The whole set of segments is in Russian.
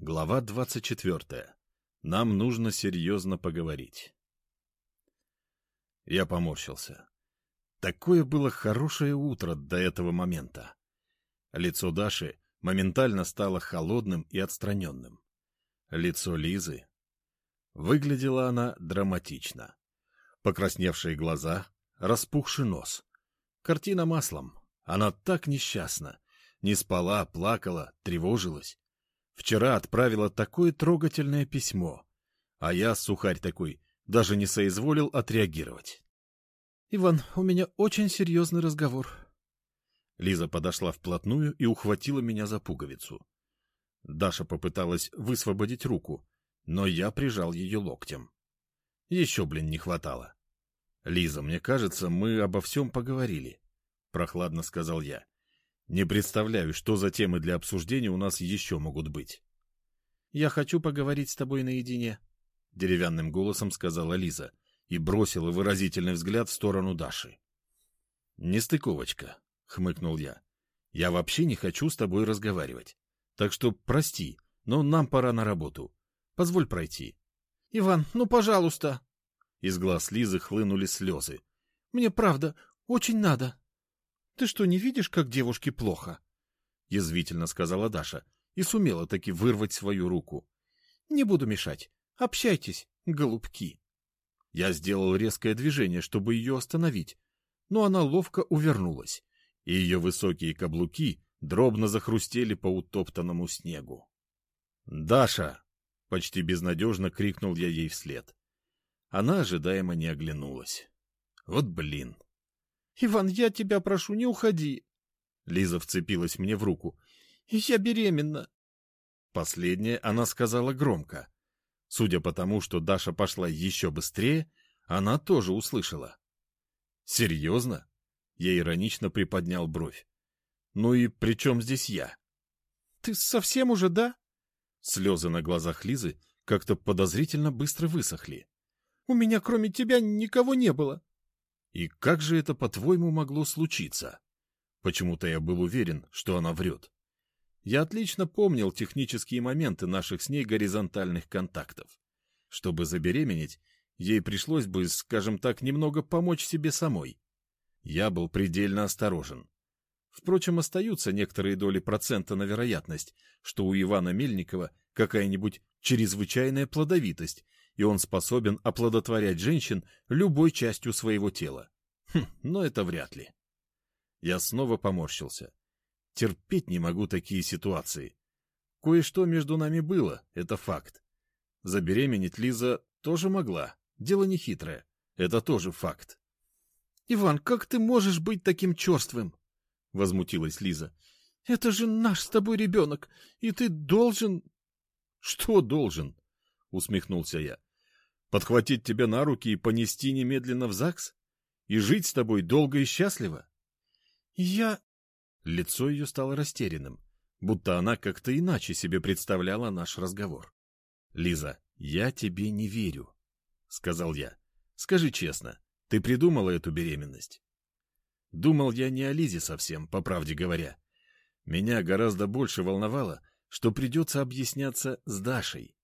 Глава 24. Нам нужно серьезно поговорить. Я поморщился. Такое было хорошее утро до этого момента. Лицо Даши моментально стало холодным и отстраненным. Лицо Лизы... Выглядела она драматично. Покрасневшие глаза, распухший нос. Картина маслом. Она так несчастна. Не спала, плакала, тревожилась. Вчера отправила такое трогательное письмо, а я, сухарь такой, даже не соизволил отреагировать. — Иван, у меня очень серьезный разговор. Лиза подошла вплотную и ухватила меня за пуговицу. Даша попыталась высвободить руку, но я прижал ее локтем. Еще, блин, не хватало. — Лиза, мне кажется, мы обо всем поговорили, — прохладно сказал я. Не представляю, что за темы для обсуждения у нас еще могут быть. — Я хочу поговорить с тобой наедине, — деревянным голосом сказала Лиза и бросила выразительный взгляд в сторону Даши. — Нестыковочка, — хмыкнул я. — Я вообще не хочу с тобой разговаривать. Так что прости, но нам пора на работу. Позволь пройти. — Иван, ну, пожалуйста. Из глаз Лизы хлынули слезы. — Мне правда очень надо. Ты что, не видишь, как девушке плохо? — язвительно сказала Даша и сумела таки вырвать свою руку. — Не буду мешать. Общайтесь, голубки. Я сделал резкое движение, чтобы ее остановить, но она ловко увернулась, и ее высокие каблуки дробно захрустели по утоптанному снегу. «Даша!» — почти безнадежно крикнул я ей вслед. Она ожидаемо не оглянулась. «Вот блин!» Иван, я тебя прошу, не уходи. Лиза вцепилась мне в руку. Я беременна. Последнее она сказала громко. Судя по тому, что Даша пошла еще быстрее, она тоже услышала. «Серьезно?» Я иронично приподнял бровь. «Ну и при чем здесь я?» «Ты совсем уже, да?» Слезы на глазах Лизы как-то подозрительно быстро высохли. «У меня кроме тебя никого не было». И как же это, по-твоему, могло случиться? Почему-то я был уверен, что она врет. Я отлично помнил технические моменты наших с ней горизонтальных контактов. Чтобы забеременеть, ей пришлось бы, скажем так, немного помочь себе самой. Я был предельно осторожен. Впрочем, остаются некоторые доли процента на вероятность, что у Ивана Мельникова какая-нибудь чрезвычайная плодовитость, и он способен оплодотворять женщин любой частью своего тела. Хм, но это вряд ли. Я снова поморщился. Терпеть не могу такие ситуации. Кое-что между нами было, это факт. Забеременеть Лиза тоже могла. Дело не хитрое. Это тоже факт. — Иван, как ты можешь быть таким черствым? — возмутилась Лиза. — Это же наш с тобой ребенок, и ты должен... — Что должен? — усмехнулся я. Подхватить тебя на руки и понести немедленно в ЗАГС? И жить с тобой долго и счастливо? Я... Лицо ее стало растерянным, будто она как-то иначе себе представляла наш разговор. «Лиза, я тебе не верю», — сказал я. «Скажи честно, ты придумала эту беременность?» Думал я не о Лизе совсем, по правде говоря. Меня гораздо больше волновало, что придется объясняться с Дашей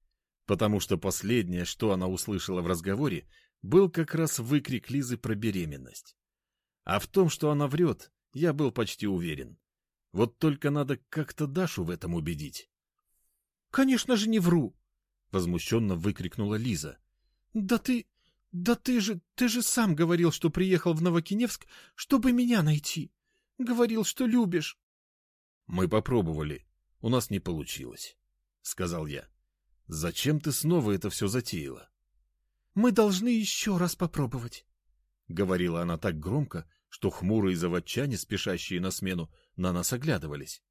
потому что последнее, что она услышала в разговоре, был как раз выкрик Лизы про беременность. А в том, что она врет, я был почти уверен. Вот только надо как-то Дашу в этом убедить. — Конечно же не вру! — возмущенно выкрикнула Лиза. — Да ты... Да ты же... Ты же сам говорил, что приехал в Новокиневск, чтобы меня найти. Говорил, что любишь. — Мы попробовали. У нас не получилось, — сказал я. Зачем ты снова это все затеяла? — Мы должны еще раз попробовать, — говорила она так громко, что хмурые заводчане, спешащие на смену, на нас оглядывались.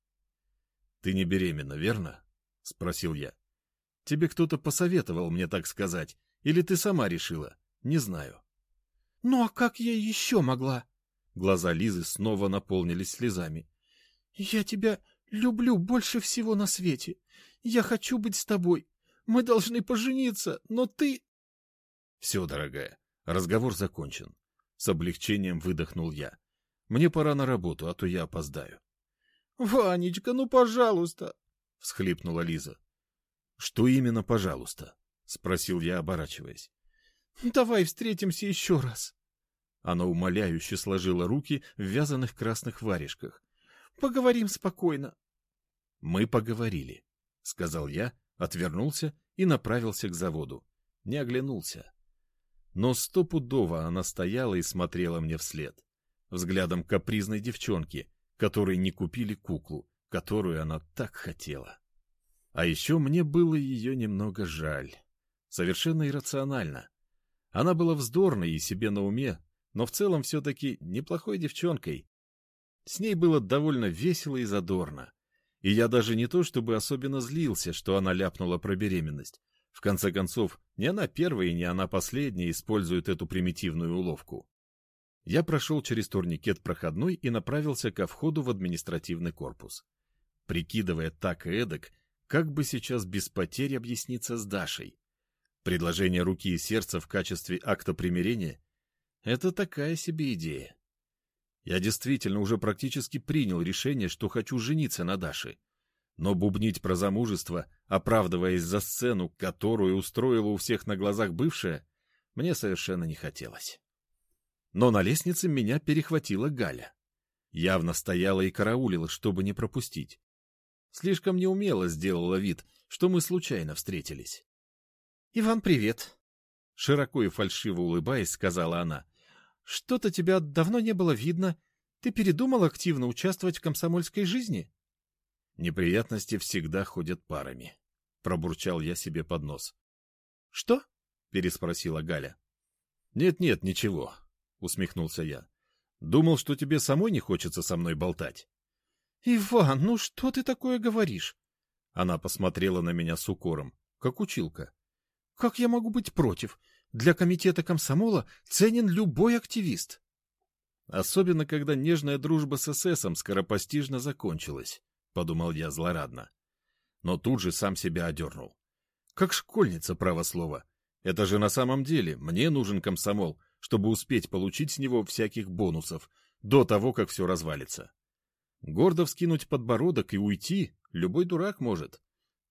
— Ты не беременна, верно? — спросил я. — Тебе кто-то посоветовал мне так сказать, или ты сама решила? Не знаю. — Ну а как я еще могла? Глаза Лизы снова наполнились слезами. — Я тебя люблю больше всего на свете. Я хочу быть с тобой. Мы должны пожениться, но ты... Все, дорогая, разговор закончен. С облегчением выдохнул я. Мне пора на работу, а то я опоздаю. — Ванечка, ну пожалуйста! — всхлипнула Лиза. Что именно, пожалуйста? — спросил я, оборачиваясь. — Давай встретимся еще раз. Она умоляюще сложила руки в вязаных красных варежках. — Поговорим спокойно. — Мы поговорили, — сказал я, отвернулся и направился к заводу. Не оглянулся. Но стопудово она стояла и смотрела мне вслед. Взглядом капризной девчонки, которой не купили куклу, которую она так хотела. А еще мне было ее немного жаль. Совершенно иррационально. Она была вздорной и себе на уме, но в целом все-таки неплохой девчонкой. С ней было довольно весело и задорно. И я даже не то чтобы особенно злился, что она ляпнула про беременность. В конце концов, не она первая и не она последняя использует эту примитивную уловку. Я прошел через турникет проходной и направился ко входу в административный корпус. Прикидывая так и эдак, как бы сейчас без потерь объясниться с Дашей. Предложение руки и сердца в качестве акта примирения — это такая себе идея. Я действительно уже практически принял решение, что хочу жениться на Даше. Но бубнить про замужество, оправдываясь за сцену, которую устроила у всех на глазах бывшая, мне совершенно не хотелось. Но на лестнице меня перехватила Галя. Явно стояла и караулила, чтобы не пропустить. Слишком неумело сделала вид, что мы случайно встретились. — Иван, привет! — широко и фальшиво улыбаясь, сказала она. Что-то тебя давно не было видно. Ты передумал активно участвовать в комсомольской жизни? Неприятности всегда ходят парами. Пробурчал я себе под нос. Что? Переспросила Галя. Нет-нет, ничего, усмехнулся я. Думал, что тебе самой не хочется со мной болтать. Иван, ну что ты такое говоришь? Она посмотрела на меня с укором, как училка. Как я могу быть против? Для комитета комсомола ценен любой активист. Особенно, когда нежная дружба с ССом скоропостижно закончилась, — подумал я злорадно. Но тут же сам себя одернул. Как школьница, право слово. Это же на самом деле мне нужен комсомол, чтобы успеть получить с него всяких бонусов до того, как все развалится. Гордо вскинуть подбородок и уйти любой дурак может.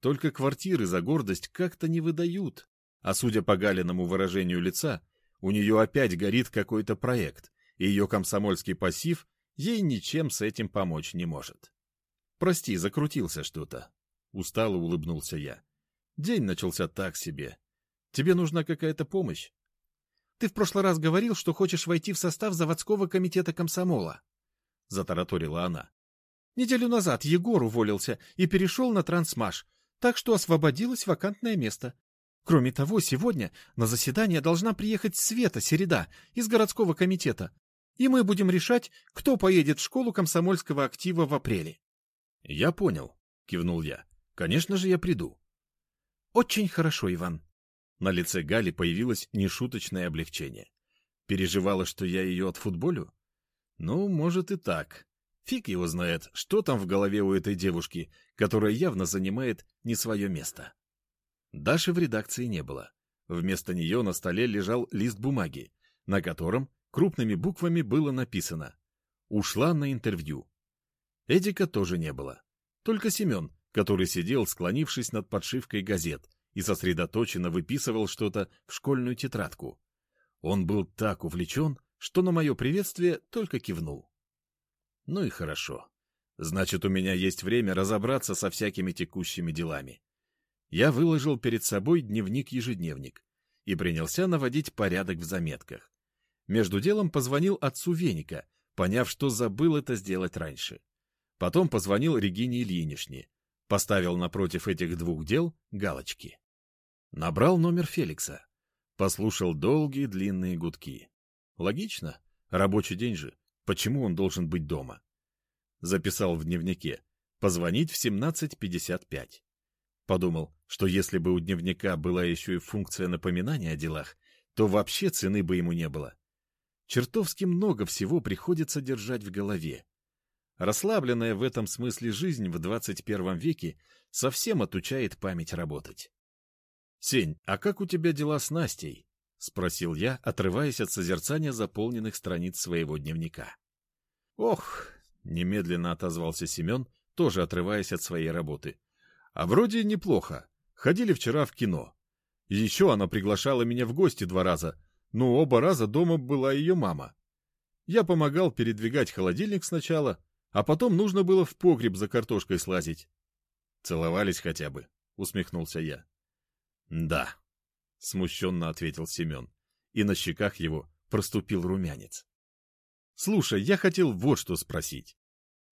Только квартиры за гордость как-то не выдают. А судя по Галиному выражению лица, у нее опять горит какой-то проект, и ее комсомольский пассив ей ничем с этим помочь не может. «Прости, закрутился что-то», — устало улыбнулся я. «День начался так себе. Тебе нужна какая-то помощь?» «Ты в прошлый раз говорил, что хочешь войти в состав заводского комитета комсомола», — затараторила она. «Неделю назад Егор уволился и перешел на трансмаш, так что освободилось вакантное место. Кроме того, сегодня на заседание должна приехать Света Середа из городского комитета, и мы будем решать, кто поедет в школу комсомольского актива в апреле. — Я понял, — кивнул я. — Конечно же, я приду. — Очень хорошо, Иван. На лице Гали появилось нешуточное облегчение. Переживала, что я ее отфутболю? Ну, может и так. Фиг его знает, что там в голове у этой девушки, которая явно занимает не свое место. Даши в редакции не было. Вместо нее на столе лежал лист бумаги, на котором крупными буквами было написано «Ушла на интервью». Эдика тоже не было. Только Семен, который сидел, склонившись над подшивкой газет, и сосредоточенно выписывал что-то в школьную тетрадку. Он был так увлечен, что на мое приветствие только кивнул. Ну и хорошо. Значит, у меня есть время разобраться со всякими текущими делами я выложил перед собой дневник-ежедневник и принялся наводить порядок в заметках. Между делом позвонил отцу Веника, поняв, что забыл это сделать раньше. Потом позвонил Регине Ильинишне, поставил напротив этих двух дел галочки. Набрал номер Феликса. Послушал долгие длинные гудки. Логично. Рабочий день же. Почему он должен быть дома? Записал в дневнике. Позвонить в 17.55. Подумал, что если бы у дневника была еще и функция напоминания о делах, то вообще цены бы ему не было. Чертовски много всего приходится держать в голове. Расслабленная в этом смысле жизнь в 21 веке совсем отучает память работать. «Сень, а как у тебя дела с Настей?» — спросил я, отрываясь от созерцания заполненных страниц своего дневника. «Ох!» — немедленно отозвался Семен, тоже отрываясь от своей работы. А вроде неплохо. Ходили вчера в кино. Еще она приглашала меня в гости два раза, но оба раза дома была ее мама. Я помогал передвигать холодильник сначала, а потом нужно было в погреб за картошкой слазить. Целовались хотя бы, усмехнулся я. Да, смущенно ответил Семен, и на щеках его проступил румянец. Слушай, я хотел вот что спросить.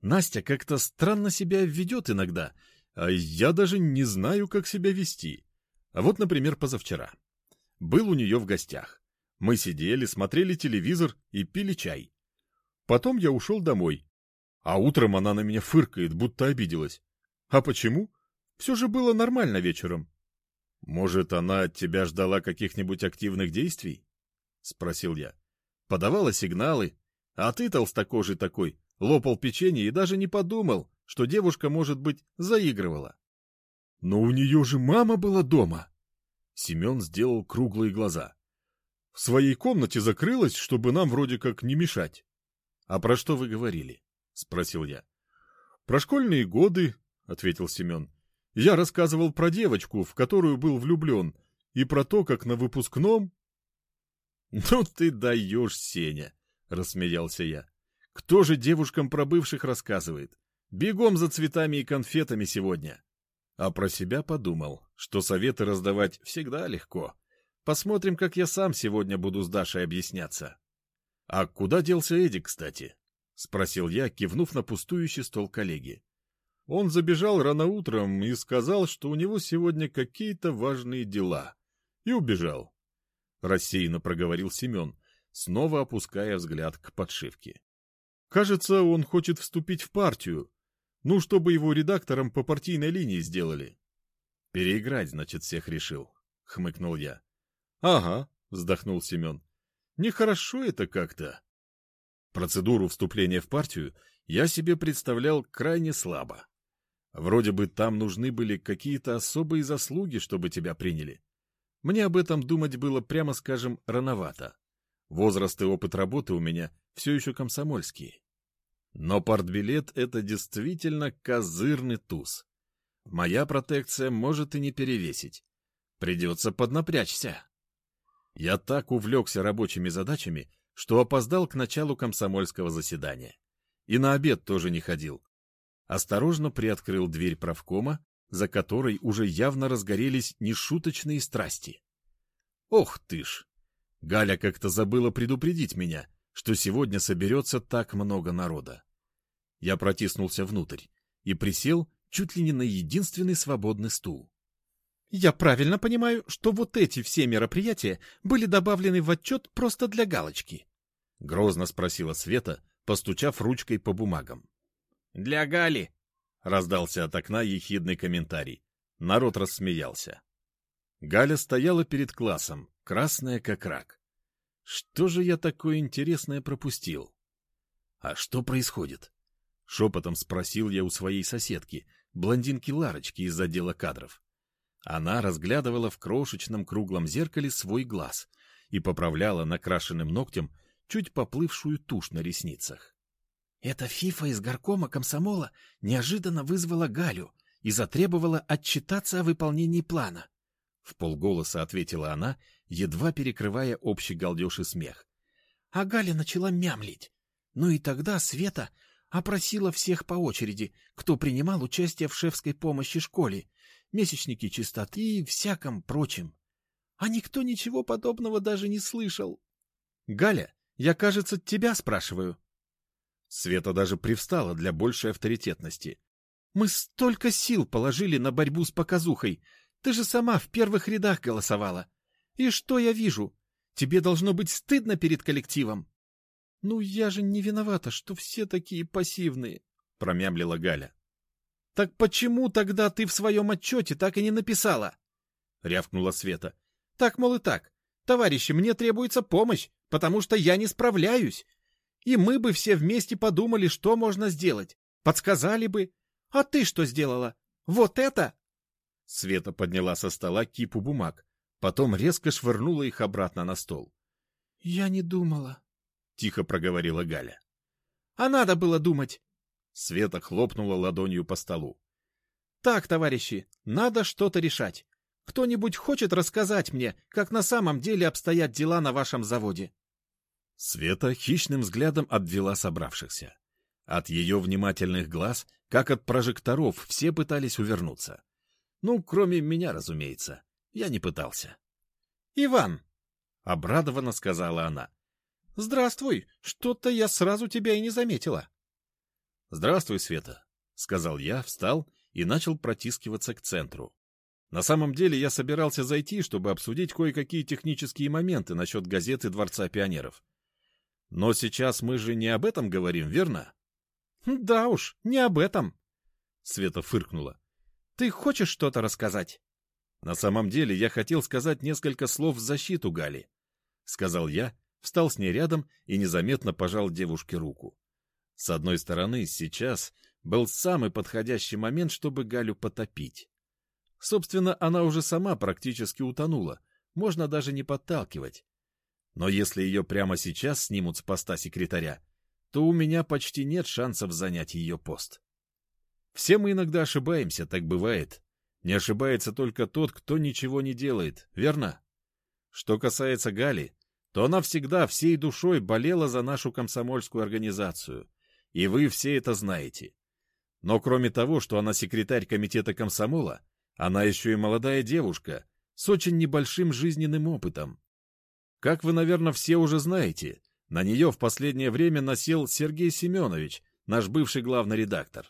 Настя как-то странно себя ведет иногда, а я даже не знаю, как себя вести. А вот, например, позавчера. Был у нее в гостях. Мы сидели, смотрели телевизор и пили чай. Потом я ушел домой. А утром она на меня фыркает, будто обиделась. А почему? Все же было нормально вечером. Может, она от тебя ждала каких-нибудь активных действий? Спросил я. Подавала сигналы. А ты, толстокожий такой, лопал печенье и даже не подумал, что девушка, может быть, заигрывала. Но у нее же мама была дома. Семен сделал круглые глаза. В своей комнате закрылась, чтобы нам вроде как не мешать. — А про что вы говорили? — спросил я. — Про школьные годы, — ответил Семен. — Я рассказывал про девочку, в которую был влюблен, и про то, как на выпускном... — Ну ты даешь, Сеня, — рассмеялся я. — Кто же девушкам про бывших рассказывает? Бегом за цветами и конфетами сегодня. А про себя подумал, что советы раздавать всегда легко. Посмотрим, как я сам сегодня буду с Дашей объясняться. — А куда делся Эдик, кстати? — спросил я, кивнув на пустующий стол коллеги. Он забежал рано утром и сказал, что у него сегодня какие-то важные дела. И убежал. Рассеянно проговорил Семен, снова опуская взгляд к подшивке. Кажется, он хочет вступить в партию, ну, чтобы его редактором по партийной линии сделали. Переиграть, значит, всех решил, — хмыкнул я. — Ага, — вздохнул Семен. — Нехорошо это как-то. Процедуру вступления в партию я себе представлял крайне слабо. Вроде бы там нужны были какие-то особые заслуги, чтобы тебя приняли. Мне об этом думать было, прямо скажем, рановато. Возраст и опыт работы у меня все еще комсомольские. Но портбилет — это действительно козырный туз. Моя протекция может и не перевесить. Придется поднапрячься. Я так увлекся рабочими задачами, что опоздал к началу комсомольского заседания. И на обед тоже не ходил. Осторожно приоткрыл дверь правкома, за которой уже явно разгорелись нешуточные страсти. Ох ты ж! Галя как-то забыла предупредить меня — что сегодня соберется так много народа. Я протиснулся внутрь и присел чуть ли не на единственный свободный стул. «Я правильно понимаю, что вот эти все мероприятия были добавлены в отчет просто для галочки?» — грозно спросила Света, постучав ручкой по бумагам. «Для Гали!» — раздался от окна ехидный комментарий. Народ рассмеялся. Галя стояла перед классом, красная как рак. Что же я такое интересное пропустил? А что происходит? Шепотом спросил я у своей соседки, блондинки Ларочки из отдела кадров. Она разглядывала в крошечном круглом зеркале свой глаз и поправляла накрашенным ногтем чуть поплывшую тушь на ресницах. Эта фифа из горкома комсомола неожиданно вызвала Галю и затребовала отчитаться о выполнении плана. В полголоса ответила она едва перекрывая общий галдеж и смех. А Галя начала мямлить. Ну и тогда Света опросила всех по очереди, кто принимал участие в шефской помощи школе, месячники чистоты и всяком прочем. А никто ничего подобного даже не слышал. — Галя, я, кажется, тебя спрашиваю. Света даже привстала для большей авторитетности. — Мы столько сил положили на борьбу с показухой. Ты же сама в первых рядах голосовала. И что я вижу? Тебе должно быть стыдно перед коллективом. — Ну, я же не виновата, что все такие пассивные, — промямлила Галя. — Так почему тогда ты в своем отчете так и не написала? — рявкнула Света. — Так, мол, и так. Товарищи, мне требуется помощь, потому что я не справляюсь. И мы бы все вместе подумали, что можно сделать. Подсказали бы. А ты что сделала? Вот это? Света подняла со стола кипу бумаг. Потом резко швырнула их обратно на стол. — Я не думала, — тихо проговорила Галя. — А надо было думать. Света хлопнула ладонью по столу. — Так, товарищи, надо что-то решать. кто-нибудь хочет рассказать мне, как на самом деле обстоят дела на вашем заводе?» Света хищным взглядом обвела собравшихся. От ее внимательных глаз, как от прожекторов, все пытались увернуться. Ну, кроме меня, разумеется. Я не пытался. «Иван!» — обрадованно сказала она. «Здравствуй! Что-то я сразу тебя и не заметила». «Здравствуй, Света», — сказал я, встал и начал протискиваться к центру. На самом деле я собирался зайти, чтобы обсудить кое-какие технические моменты насчет газеты Дворца пионеров. Но сейчас мы же не об этом говорим, верно? Да уж, не об этом. Света фыркнула. Ты хочешь что-то рассказать? На самом деле я хотел сказать несколько слов в защиту Гали. Сказал я, встал с ней рядом и незаметно пожал девушке руку. С одной стороны, сейчас был самый подходящий момент, чтобы Галю потопить. Собственно, она уже сама практически утонула, можно даже не подталкивать. Но если ее прямо сейчас снимут с поста секретаря, то у меня почти нет шансов занять ее пост. Все мы иногда ошибаемся, так бывает. Не ошибается только тот, кто ничего не делает, верно? Что касается Гали, то она всегда всей душой болела за нашу комсомольскую организацию, и вы все это знаете. Но кроме того, что она секретарь комитета комсомола, она еще и молодая девушка с очень небольшим жизненным опытом. Как вы, наверное, все уже знаете, на нее в последнее время насел Сергей Семенович, наш бывший главный редактор.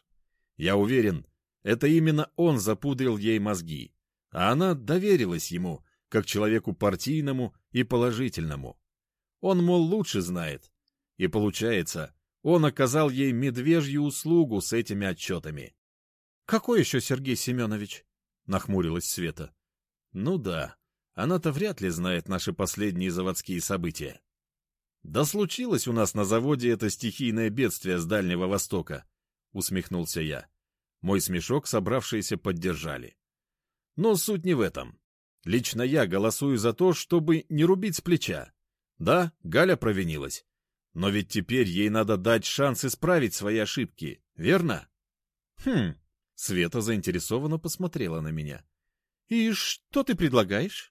Я уверен, это именно он запудрил ей мозги, а она доверилась ему, как человеку партийному и положительному. Он, мол, лучше знает. И получается, он оказал ей медвежью услугу с этими отчетами. — Какой еще Сергей Семенович? — нахмурилась Света. — Ну да, она-то вряд ли знает наши последние заводские события. «Да случилось у нас на заводе это стихийное бедствие с Дальнего Востока», — усмехнулся я. Мой смешок собравшиеся поддержали. Но суть не в этом. Лично я голосую за то, чтобы не рубить с плеча. Да, Галя провинилась. Но ведь теперь ей надо дать шанс исправить свои ошибки, верно? Хм, Света заинтересованно посмотрела на меня. И что ты предлагаешь?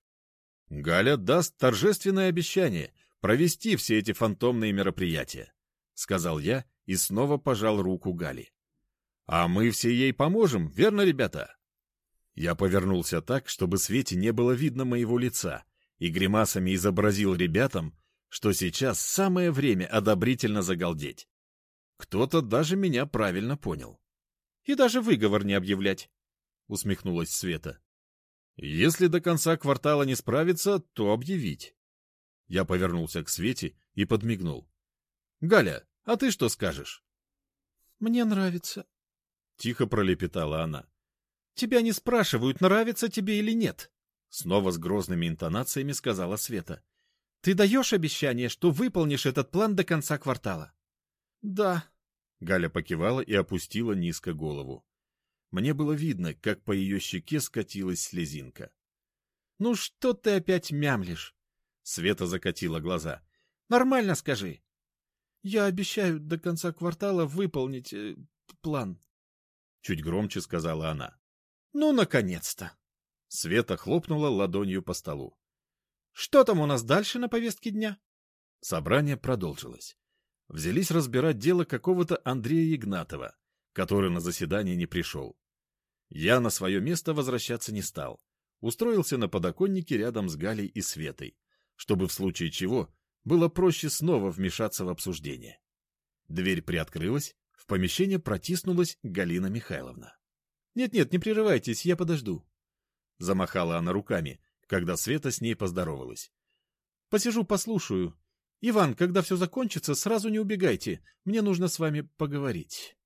Галя даст торжественное обещание провести все эти фантомные мероприятия, — сказал я и снова пожал руку Гали. — А мы все ей поможем, верно, ребята? Я повернулся так, чтобы Свете не было видно моего лица, и гримасами изобразил ребятам, что сейчас самое время одобрительно загалдеть. Кто-то даже меня правильно понял. — И даже выговор не объявлять, — усмехнулась Света. — Если до конца квартала не справиться, то объявить. Я повернулся к Свете и подмигнул. — Галя, а ты что скажешь? — Мне нравится. — тихо пролепетала она. — Тебя не спрашивают, нравится тебе или нет. Снова с грозными интонациями сказала Света. — Ты даешь обещание, что выполнишь этот план до конца квартала? — Да. Галя покивала и опустила низко голову. Мне было видно, как по ее щеке скатилась слезинка. — Ну что ты опять мямлишь? Света закатила глаза. «Нормально скажи». «Я обещаю до конца квартала выполнить э, план», — чуть громче сказала она. «Ну, наконец-то!» Света хлопнула ладонью по столу. «Что там у нас дальше на повестке дня?» Собрание продолжилось. Взялись разбирать дело какого-то Андрея Игнатова, который на заседание не пришел. Я на свое место возвращаться не стал. Устроился на подоконнике рядом с Галей и Светой, чтобы в случае чего было проще снова вмешаться в обсуждение. Дверь приоткрылась, в помещение протиснулась Галина Михайловна. «Нет-нет, не прерывайтесь, я подожду». Замахала она руками, когда Света с ней поздоровалась. «Посижу, послушаю. Иван, когда все закончится, сразу не убегайте, мне нужно с вами поговорить».